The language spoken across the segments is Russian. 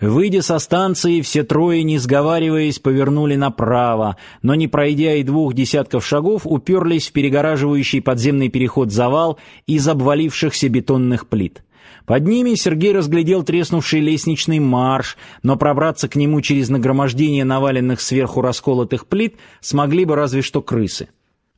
Выйдя со станции, все трое, не сговариваясь, повернули направо, но не пройдя и двух десятков шагов, уперлись в перегораживающий подземный переход завал из обвалившихся бетонных плит. Под ними Сергей разглядел треснувший лестничный марш, но пробраться к нему через нагромождение наваленных сверху расколотых плит смогли бы разве что крысы.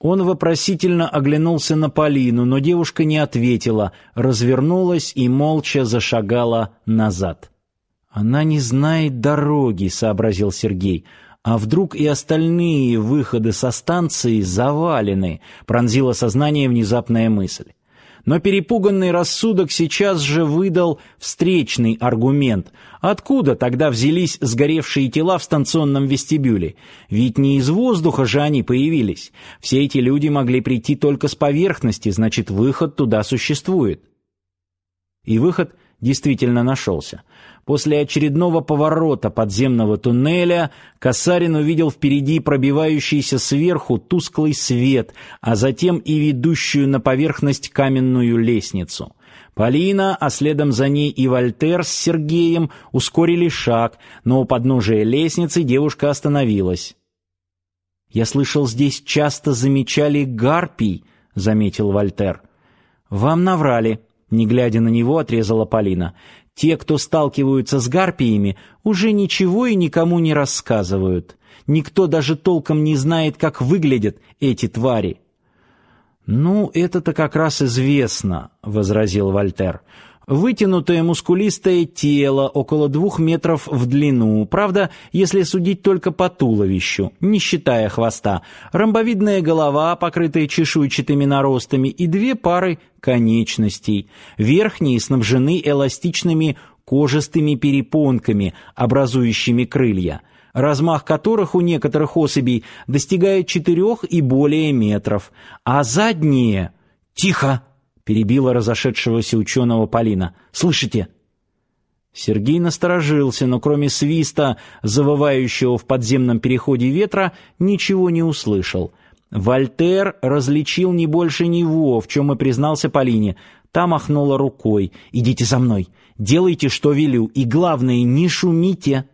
Он вопросительно оглянулся на Полину, но девушка не ответила, развернулась и молча зашагала назад. Она не знает дороги, сообразил Сергей. А вдруг и остальные выходы со станции завалены? Пронзила сознание внезапная мысль. Но перепуганный рассудок сейчас же выдал встречный аргумент. Откуда тогда взялись сгоревшие тела в станционном вестибюле? Ведь не из воздуха же они появились. Все эти люди могли прийти только с поверхности, значит, выход туда существует. И выход действительно нашелся. После очередного поворота подземного туннеля Касарин увидел впереди пробивающийся сверху тусклый свет, а затем и ведущую на поверхность каменную лестницу. Полина, а следом за ней и Вальтер с Сергеем ускорили шаг, но у подножия лестницы девушка остановилась. «Я слышал, здесь часто замечали гарпий», — заметил Вальтер. «Вам наврали», — не глядя на него, отрезала Полина. Те, кто сталкиваются с гарпиями, уже ничего и никому не рассказывают. Никто даже толком не знает, как выглядят эти твари. Ну, это-то как раз известно, возразил Вальтер. Вытянутое мускулистое тело, около двух метров в длину, правда, если судить только по туловищу, не считая хвоста, ромбовидная голова, покрытая чешуйчатыми наростами, и две пары конечностей. Верхние снабжены эластичными кожистыми перепонками, образующими крылья, размах которых у некоторых особей достигает четырех и более метров, а задние... «Тихо!» Перебила разошедшегося ученого Полина. Слышите? Сергей насторожился, но кроме свиста, завывающего в подземном переходе ветра, ничего не услышал. Вольтер различил не больше него, в чем и признался Полине. Та махнула рукой. «Идите за мной, делайте, что велю, и главное, не шумите».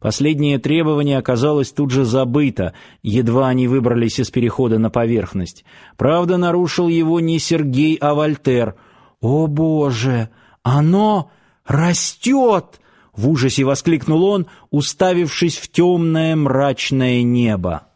Последнее требование оказалось тут же забыто, едва они выбрались из перехода на поверхность. Правда, нарушил его не Сергей, а Вальтер. «О, Боже! Оно растет!» — в ужасе воскликнул он, уставившись в темное мрачное небо.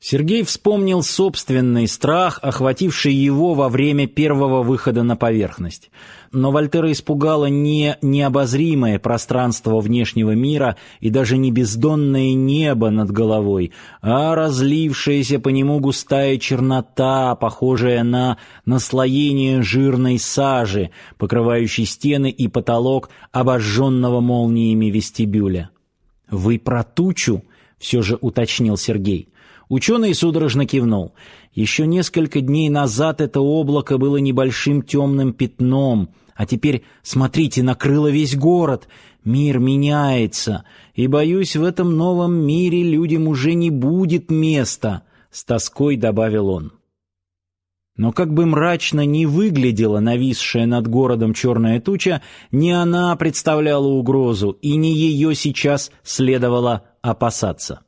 Сергей вспомнил собственный страх, охвативший его во время первого выхода на поверхность. Но Вальтера испугало не необозримое пространство внешнего мира и даже не бездонное небо над головой, а разлившаяся по нему густая чернота, похожая на наслоение жирной сажи, покрывающей стены и потолок обожженного молниями вестибюля. «Вы про тучу?» — все же уточнил Сергей. Ученый судорожно кивнул. Еще несколько дней назад это облако было небольшим темным пятном, а теперь, смотрите, накрыло весь город. Мир меняется, и, боюсь, в этом новом мире людям уже не будет места, — с тоской добавил он. Но как бы мрачно ни выглядела нависшая над городом черная туча, не она представляла угрозу, и не ее сейчас следовало опасаться.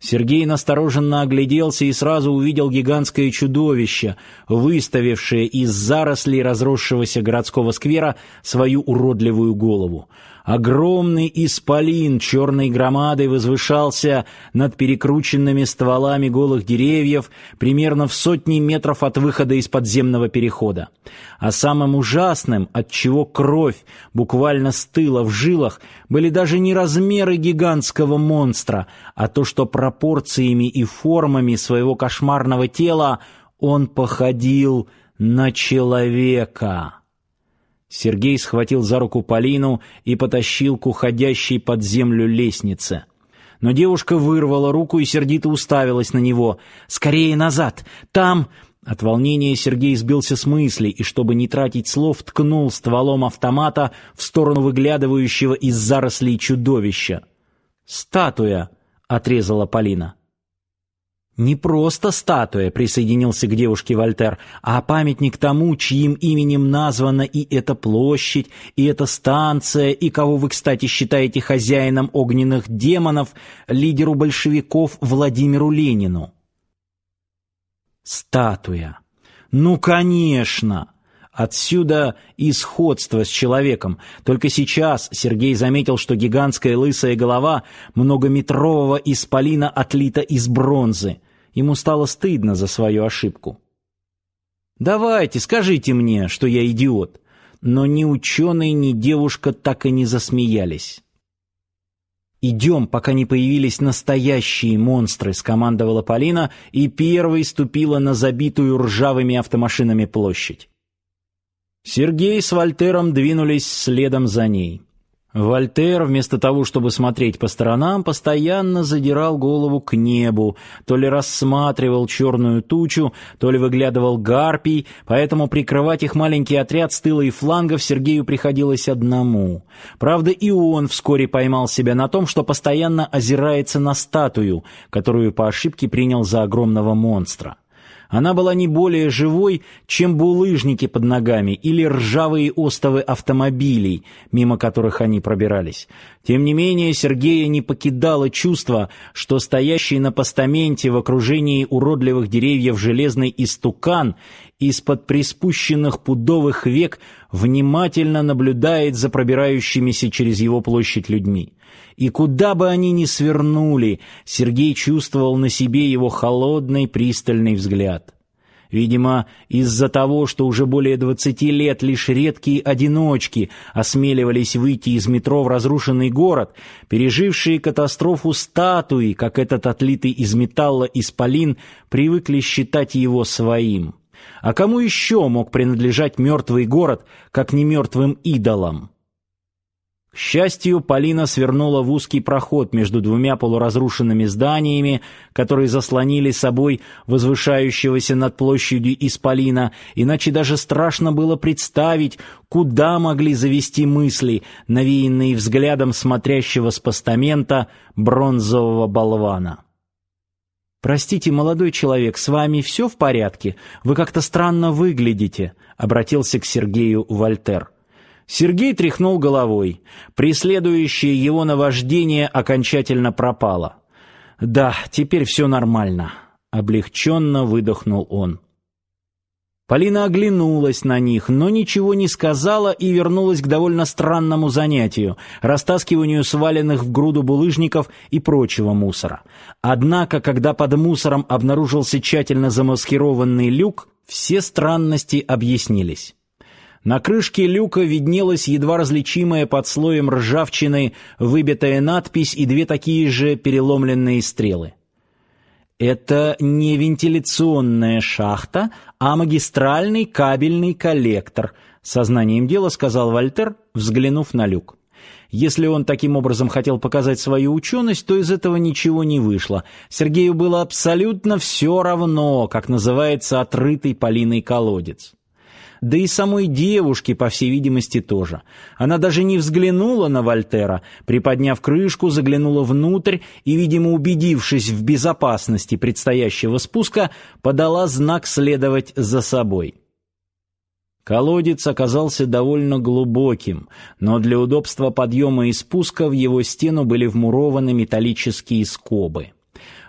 Сергей настороженно огляделся и сразу увидел гигантское чудовище, выставившее из зарослей разросшегося городского сквера свою уродливую голову. Огромный исполин черной громадой возвышался над перекрученными стволами голых деревьев примерно в сотни метров от выхода из подземного перехода. А самым ужасным, от чего кровь буквально стыла в жилах, были даже не размеры гигантского монстра, а то, что пропорциями и формами своего кошмарного тела он походил на человека. Сергей схватил за руку Полину и потащил к уходящей под землю лестнице. Но девушка вырвала руку и сердито уставилась на него. «Скорее назад! Там...» От волнения Сергей сбился с мысли и, чтобы не тратить слов, ткнул стволом автомата в сторону выглядывающего из зарослей чудовища. «Статуя!» — отрезала Полина. Не просто статуя, присоединился к девушке Вольтер, а памятник тому, чьим именем названа и эта площадь, и эта станция, и кого вы, кстати, считаете хозяином огненных демонов, лидеру большевиков Владимиру Ленину. Статуя. Ну, конечно. Отсюда и сходство с человеком. Только сейчас Сергей заметил, что гигантская лысая голова многометрового исполина отлита из бронзы. Ему стало стыдно за свою ошибку. «Давайте, скажите мне, что я идиот». Но ни ученый, ни девушка так и не засмеялись. «Идем, пока не появились настоящие монстры», — скомандовала Полина и первой ступила на забитую ржавыми автомашинами площадь. Сергей с Вальтером двинулись следом за ней. Вальтер, вместо того, чтобы смотреть по сторонам, постоянно задирал голову к небу, то ли рассматривал черную тучу, то ли выглядывал гарпий, поэтому прикрывать их маленький отряд с тыла и флангов Сергею приходилось одному. Правда, и он вскоре поймал себя на том, что постоянно озирается на статую, которую по ошибке принял за огромного монстра. Она была не более живой, чем булыжники под ногами или ржавые остовы автомобилей, мимо которых они пробирались. Тем не менее, Сергея не покидало чувство, что стоящий на постаменте в окружении уродливых деревьев железный истукан из-под приспущенных пудовых век внимательно наблюдает за пробирающимися через его площадь людьми. И куда бы они ни свернули, Сергей чувствовал на себе его холодный пристальный взгляд. Видимо, из-за того, что уже более двадцати лет лишь редкие одиночки осмеливались выйти из метро в разрушенный город, пережившие катастрофу статуи, как этот отлитый из металла исполин, привыкли считать его своим. А кому еще мог принадлежать мертвый город, как не мертвым идолам? К счастью, Полина свернула в узкий проход между двумя полуразрушенными зданиями, которые заслонили собой возвышающегося над площадью исполина, иначе даже страшно было представить, куда могли завести мысли, навеянные взглядом смотрящего с постамента бронзового болвана. Простите, молодой человек, с вами все в порядке? Вы как-то странно выглядите, обратился к Сергею Вольтер. Сергей тряхнул головой. Преследующее его наваждение окончательно пропало. Да, теперь все нормально, облегченно выдохнул он. Полина оглянулась на них, но ничего не сказала и вернулась к довольно странному занятию растаскиванию сваленных в груду булыжников и прочего мусора. Однако, когда под мусором обнаружился тщательно замаскированный люк, все странности объяснились. На крышке люка виднелась едва различимая под слоем ржавчины выбитая надпись и две такие же переломленные стрелы. Это не вентиляционная шахта, а магистральный кабельный коллектор, сознанием дела сказал Вальтер, взглянув на люк. Если он таким образом хотел показать свою ученость, то из этого ничего не вышло. Сергею было абсолютно все равно, как называется отрытый Полиной колодец да и самой девушке, по всей видимости, тоже. Она даже не взглянула на Вольтера, приподняв крышку, заглянула внутрь и, видимо, убедившись в безопасности предстоящего спуска, подала знак следовать за собой. Колодец оказался довольно глубоким, но для удобства подъема и спуска в его стену были вмурованы металлические скобы.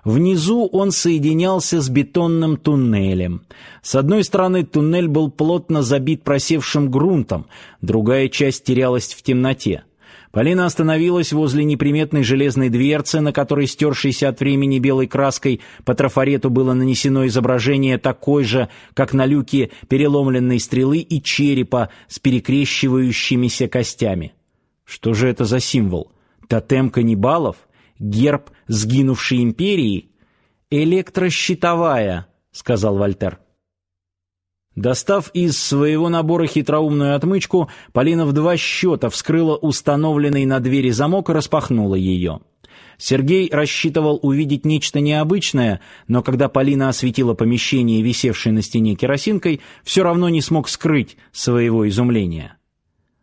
Внизу он соединялся с бетонным туннелем. С одной стороны туннель был плотно забит просевшим грунтом, другая часть терялась в темноте. Полина остановилась возле неприметной железной дверцы, на которой стершейся от времени белой краской по трафарету было нанесено изображение такой же, как на люке переломленной стрелы и черепа с перекрещивающимися костями. Что же это за символ? Тотем каннибалов? Герб сгинувшей империи электрощитовая, сказал Вальтер. Достав из своего набора хитроумную отмычку, Полина в два счета вскрыла установленный на двери замок и распахнула ее. Сергей рассчитывал увидеть нечто необычное, но когда Полина осветила помещение, висевшее на стене керосинкой, все равно не смог скрыть своего изумления.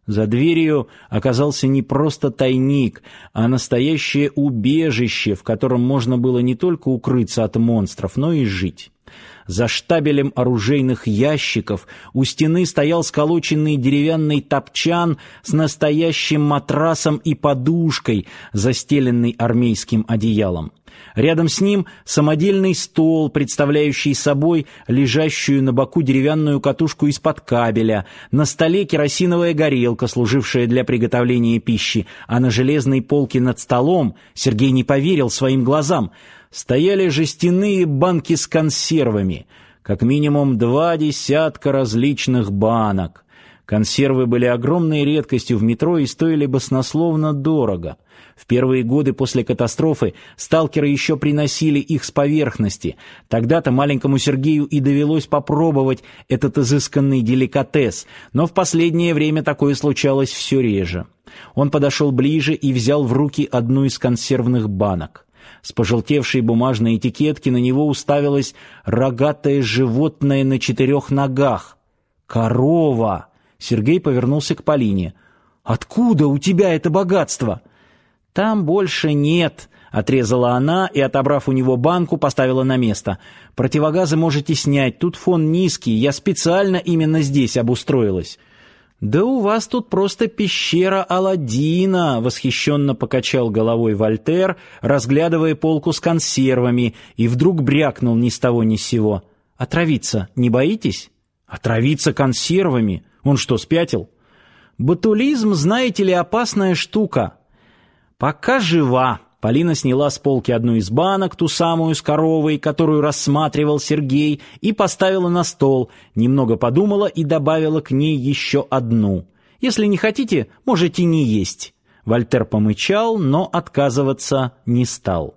За дверью оказался не просто тайник, а настоящее убежище, в котором можно было не только укрыться от монстров, но и жить. За штабелем оружейных ящиков у стены стоял сколоченный деревянный топчан с настоящим матрасом и подушкой, застеленный армейским одеялом. Рядом с ним самодельный стол, представляющий собой лежащую на боку деревянную катушку из-под кабеля, на столе керосиновая горелка, служившая для приготовления пищи, а на железной полке над столом, Сергей не поверил своим глазам, стояли жестяные банки с консервами, как минимум два десятка различных банок. Консервы были огромной редкостью в метро и стоили баснословно дорого. В первые годы после катастрофы сталкеры еще приносили их с поверхности. Тогда-то маленькому Сергею и довелось попробовать этот изысканный деликатес, но в последнее время такое случалось все реже. Он подошел ближе и взял в руки одну из консервных банок. С пожелтевшей бумажной этикетки на него уставилось рогатое животное на четырех ногах. Корова. Сергей повернулся к Полине. Откуда у тебя это богатство? Там больше нет, отрезала она и, отобрав у него банку, поставила на место. Противогазы можете снять, тут фон низкий, я специально именно здесь обустроилась. Да у вас тут просто пещера Аладдина, восхищенно покачал головой Вольтер, разглядывая полку с консервами, и вдруг брякнул ни с того ни с сего: "Отравиться не боитесь? Отравиться консервами? Он что, спятил? Ботулизм, знаете ли, опасная штука. Пока жива. Полина сняла с полки одну из банок, ту самую с коровой, которую рассматривал Сергей, и поставила на стол, немного подумала и добавила к ней еще одну. Если не хотите, можете не есть. Вальтер помычал, но отказываться не стал.